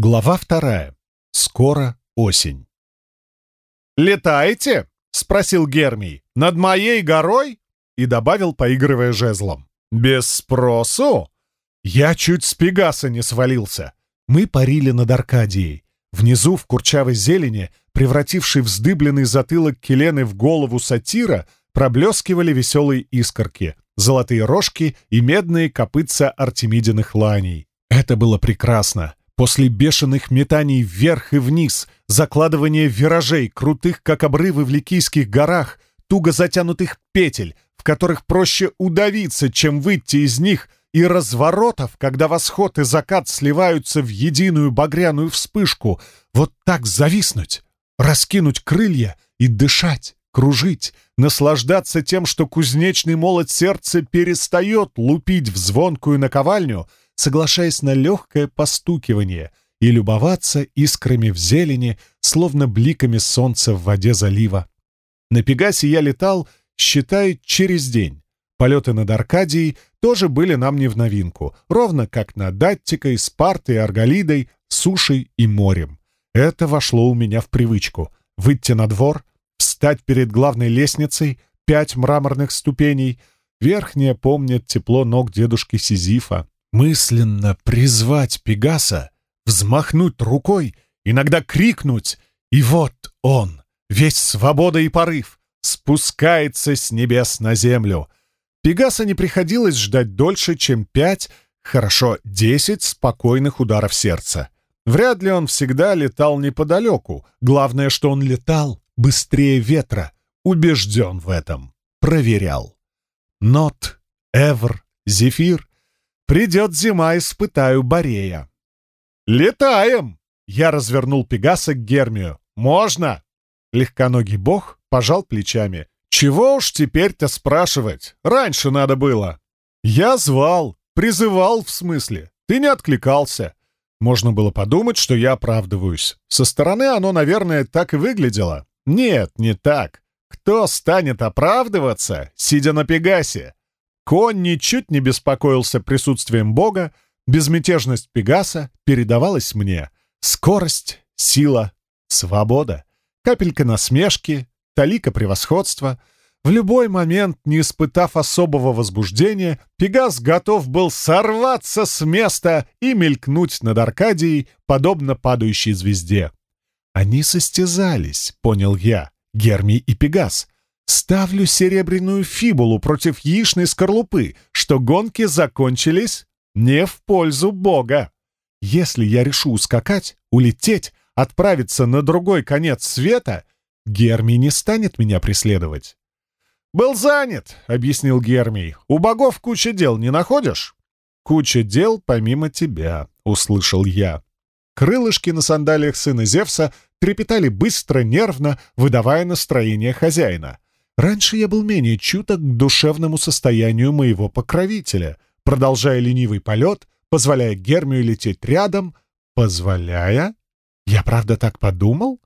Глава вторая. Скоро осень. «Летаете?» — спросил Гермий. «Над моей горой?» И добавил, поигрывая жезлом. «Без спросу?» Я чуть с Пегаса не свалился. Мы парили над Аркадией. Внизу, в курчавой зелени, превративший вздыбленный затылок Келены в голову сатира, проблескивали веселые искорки, золотые рожки и медные копытца артемидиных ланей. Это было прекрасно. После бешеных метаний вверх и вниз, закладывания виражей, крутых, как обрывы в Ликийских горах, туго затянутых петель, в которых проще удавиться, чем выйти из них, и разворотов, когда восход и закат сливаются в единую багряную вспышку, вот так зависнуть, раскинуть крылья и дышать, кружить, наслаждаться тем, что кузнечный молот сердца перестает лупить в звонкую наковальню — соглашаясь на легкое постукивание и любоваться искрами в зелени, словно бликами солнца в воде залива. На Пегасе я летал, считай, через день. Полеты над Аркадией тоже были нам не в новинку, ровно как над Аттикой, Спартой, Арголидой, сушей и морем. Это вошло у меня в привычку. Выйти на двор, встать перед главной лестницей, пять мраморных ступеней. Верхняя помнит тепло ног дедушки Сизифа, мысленно призвать Пегаса, взмахнуть рукой, иногда крикнуть, и вот он, весь свобода и порыв, спускается с небес на землю. Пегаса не приходилось ждать дольше, чем пять, хорошо, десять спокойных ударов сердца. Вряд ли он всегда летал неподалеку. Главное, что он летал быстрее ветра. Убежден в этом. Проверял. Нот, Эвр, Зефир Придет зима, испытаю Борея. «Летаем!» Я развернул Пегаса к Гермию. «Можно?» Легконогий бог пожал плечами. «Чего уж теперь-то спрашивать? Раньше надо было». «Я звал, призывал в смысле. Ты не откликался». Можно было подумать, что я оправдываюсь. Со стороны оно, наверное, так и выглядело. Нет, не так. Кто станет оправдываться, сидя на Пегасе? Конь ничуть не беспокоился присутствием Бога, безмятежность Пегаса передавалась мне. Скорость, сила, свобода, капелька насмешки, талика превосходства. В любой момент, не испытав особого возбуждения, Пегас готов был сорваться с места и мелькнуть над Аркадией, подобно падающей звезде. Они состязались, понял я, Герми и Пегас — Ставлю серебряную фибулу против яичной скорлупы, что гонки закончились не в пользу Бога. Если я решу ускакать, улететь, отправиться на другой конец света, Герми не станет меня преследовать. «Был занят», — объяснил Гермий. «У богов куча дел, не находишь?» «Куча дел помимо тебя», — услышал я. Крылышки на сандалиях сына Зевса трепетали быстро, нервно, выдавая настроение хозяина. Раньше я был менее чуток к душевному состоянию моего покровителя, продолжая ленивый полет, позволяя Гермию лететь рядом, позволяя? Я правда так подумал?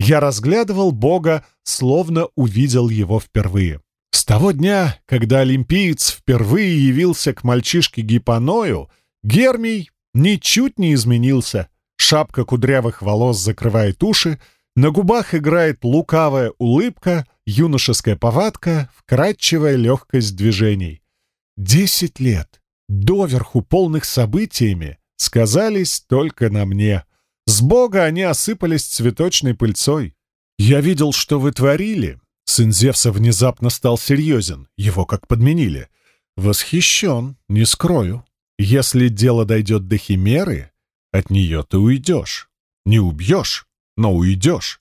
Я разглядывал Бога, словно увидел его впервые. С того дня, когда олимпиец впервые явился к мальчишке Гипоною, Гермий ничуть не изменился. Шапка кудрявых волос закрывает уши, на губах играет лукавая улыбка, юношеская повадка, вкрадчивая легкость движений. Десять лет, доверху полных событиями, сказались только на мне. С Бога они осыпались цветочной пыльцой. Я видел, что вы творили. Сын Зевса внезапно стал серьезен, его как подменили. Восхищен, не скрою. Если дело дойдет до химеры, от нее ты уйдешь. Не убьешь, но уйдешь.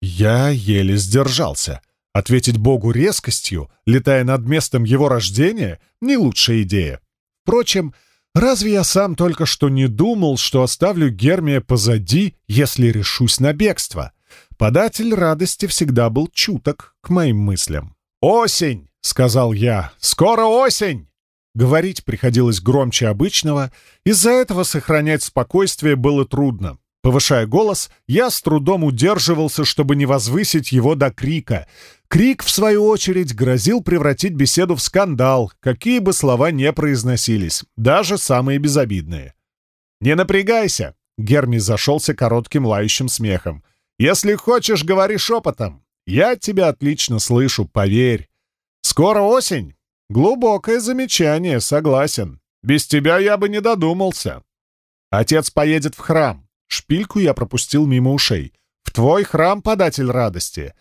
Я еле сдержался. Ответить Богу резкостью, летая над местом его рождения, не лучшая идея. Впрочем, разве я сам только что не думал, что оставлю Гермия позади, если решусь на бегство? Податель радости всегда был чуток к моим мыслям. «Осень!» — сказал я. «Скоро осень!» Говорить приходилось громче обычного, из-за этого сохранять спокойствие было трудно. Повышая голос, я с трудом удерживался, чтобы не возвысить его до крика. Крик, в свою очередь, грозил превратить беседу в скандал, какие бы слова не произносились, даже самые безобидные. «Не напрягайся!» — Герми зашелся коротким лающим смехом. «Если хочешь, говори шепотом. Я тебя отлично слышу, поверь. Скоро осень. Глубокое замечание, согласен. Без тебя я бы не додумался. Отец поедет в храм. Шпильку я пропустил мимо ушей. В твой храм, податель радости.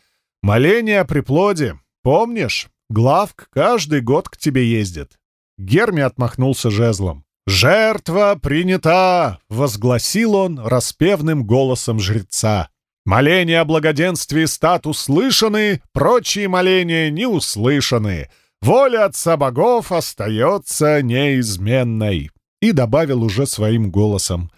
Моление о приплоде. Помнишь? Главк каждый год к тебе ездит. Герми отмахнулся жезлом. «Жертва принята!» — возгласил он распевным голосом жреца. «Моления о благоденствии стат услышаны, прочие моления не услышаны. Воля отца богов остается неизменной!» И добавил уже своим голосом.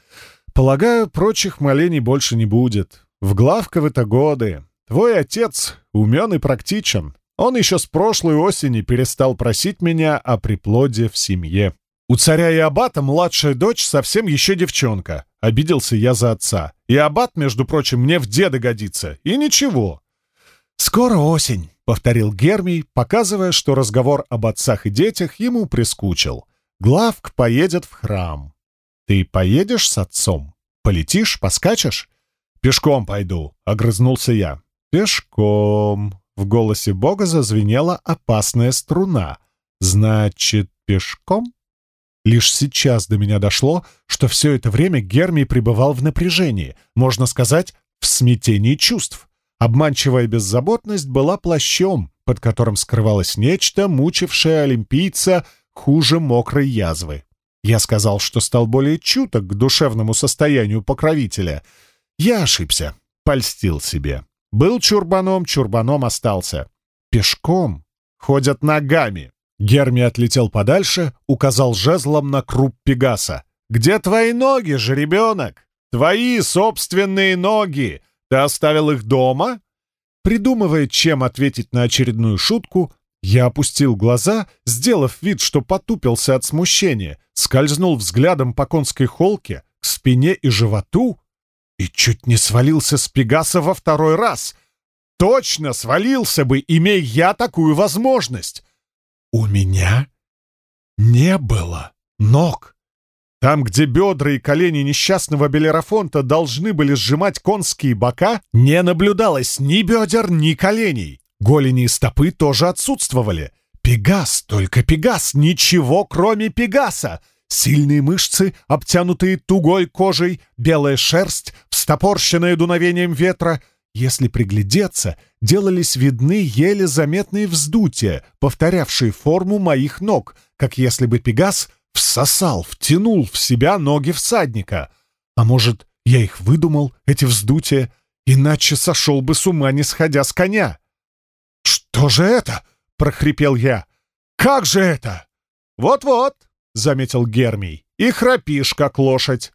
«Полагаю, прочих молений больше не будет. В главковы-то годы. Твой отец умен и практичен. Он еще с прошлой осени перестал просить меня о приплоде в семье. У царя и аббата младшая дочь совсем еще девчонка. Обиделся я за отца. И аббат, между прочим, мне в деда годится. И ничего. «Скоро осень», — повторил Гермий, показывая, что разговор об отцах и детях ему прискучил. «Главк поедет в храм. Ты поедешь с отцом? Полетишь, поскачешь?» «Пешком пойду», — огрызнулся я. «Пешком», — в голосе Бога зазвенела опасная струна. «Значит, пешком?» Лишь сейчас до меня дошло, что все это время Гермий пребывал в напряжении, можно сказать, в смятении чувств. Обманчивая беззаботность была плащом, под которым скрывалось нечто, мучившее олимпийца хуже мокрой язвы. Я сказал, что стал более чуток к душевному состоянию покровителя. Я ошибся, польстил себе. Был чурбаном, чурбаном остался. Пешком ходят ногами. Герми отлетел подальше, указал жезлом на круп Пегаса. «Где твои ноги, же ребенок? Твои собственные ноги! Ты оставил их дома?» Придумывая, чем ответить на очередную шутку, я опустил глаза, сделав вид, что потупился от смущения, скользнул взглядом по конской холке, к спине и животу и чуть не свалился с Пегаса во второй раз. Точно свалился бы, имея я такую возможность. У меня не было ног. Там, где бедра и колени несчастного Белерафонта должны были сжимать конские бока, не наблюдалось ни бедер, ни коленей. Голени и стопы тоже отсутствовали. Пегас, только Пегас, ничего кроме Пегаса. Сильные мышцы, обтянутые тугой кожей, белая шерсть, встопорщенная дуновением ветра — если приглядеться, делались видны еле заметные вздутия, повторявшие форму моих ног, как если бы Пегас всосал, втянул в себя ноги всадника. А может, я их выдумал, эти вздутия, иначе сошел бы с ума, не сходя с коня. «Что же это?» — прохрипел я. «Как же это?» «Вот-вот», — заметил Гермий, — «и храпишь, как лошадь.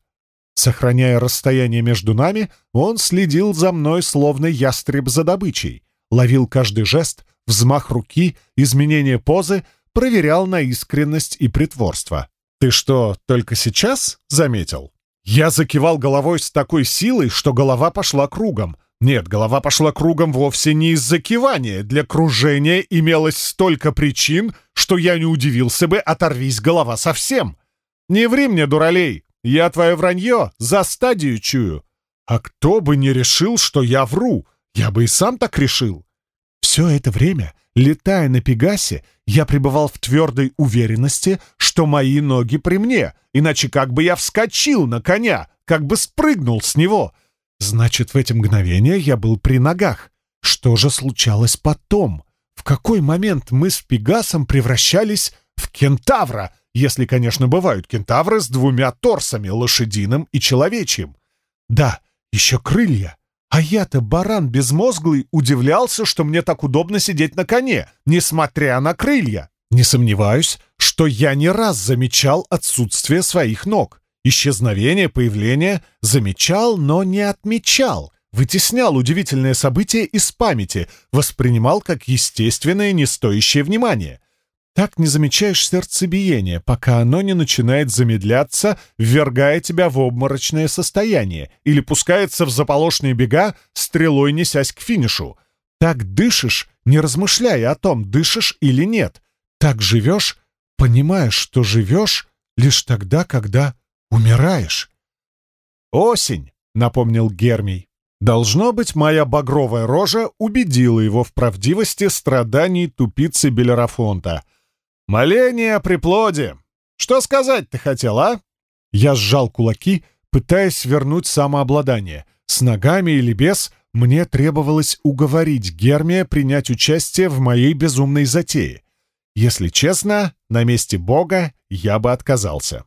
Сохраняя расстояние между нами, он следил за мной, словно ястреб за добычей, ловил каждый жест, взмах руки, изменение позы, проверял на искренность и притворство. «Ты что, только сейчас?» — заметил. Я закивал головой с такой силой, что голова пошла кругом. Нет, голова пошла кругом вовсе не из-за кивания. Для кружения имелось столько причин, что я не удивился бы, оторвись голова совсем. «Не ври мне, дуралей!» Я твое вранье за стадию чую. А кто бы не решил, что я вру, я бы и сам так решил. Все это время, летая на Пегасе, я пребывал в твердой уверенности, что мои ноги при мне, иначе как бы я вскочил на коня, как бы спрыгнул с него. Значит, в эти мгновения я был при ногах. Что же случалось потом? В какой момент мы с Пегасом превращались в кентавра, если, конечно, бывают кентавры с двумя торсами, лошадиным и человечьим. Да, еще крылья. А я-то, баран безмозглый, удивлялся, что мне так удобно сидеть на коне, несмотря на крылья. Не сомневаюсь, что я не раз замечал отсутствие своих ног. Исчезновение, появление замечал, но не отмечал. Вытеснял удивительное событие из памяти, воспринимал как естественное, не стоящее внимания. Так не замечаешь сердцебиение, пока оно не начинает замедляться, ввергая тебя в обморочное состояние или пускается в заполошные бега, стрелой несясь к финишу. Так дышишь, не размышляя о том, дышишь или нет. Так живешь, понимаешь, что живешь лишь тогда, когда умираешь. «Осень», — напомнил Гермий. Должно быть, моя багровая рожа убедила его в правдивости страданий тупицы Белерафонта. «Моление о приплоде! Что сказать ты хотел, а?» Я сжал кулаки, пытаясь вернуть самообладание. С ногами или без, мне требовалось уговорить Гермия принять участие в моей безумной затее. Если честно, на месте Бога я бы отказался.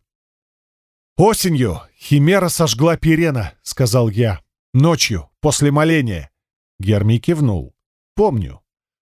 «Осенью Химера сожгла Пирена», — сказал я. «Ночью, после моления». Гермий кивнул. «Помню».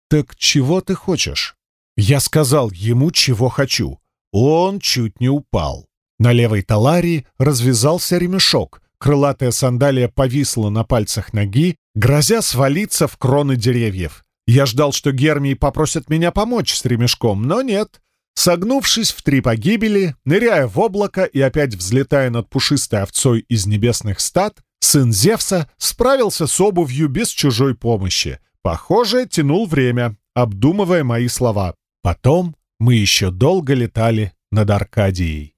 «Так чего ты хочешь?» Я сказал ему, чего хочу. Он чуть не упал. На левой таларии развязался ремешок. Крылатая сандалия повисла на пальцах ноги, грозя свалиться в кроны деревьев. Я ждал, что Гермий попросит меня помочь с ремешком, но нет. Согнувшись в три погибели, ныряя в облако и опять взлетая над пушистой овцой из небесных стад, сын Зевса справился с обувью без чужой помощи. Похоже, тянул время, обдумывая мои слова. Потом мы еще долго летали над Аркадией.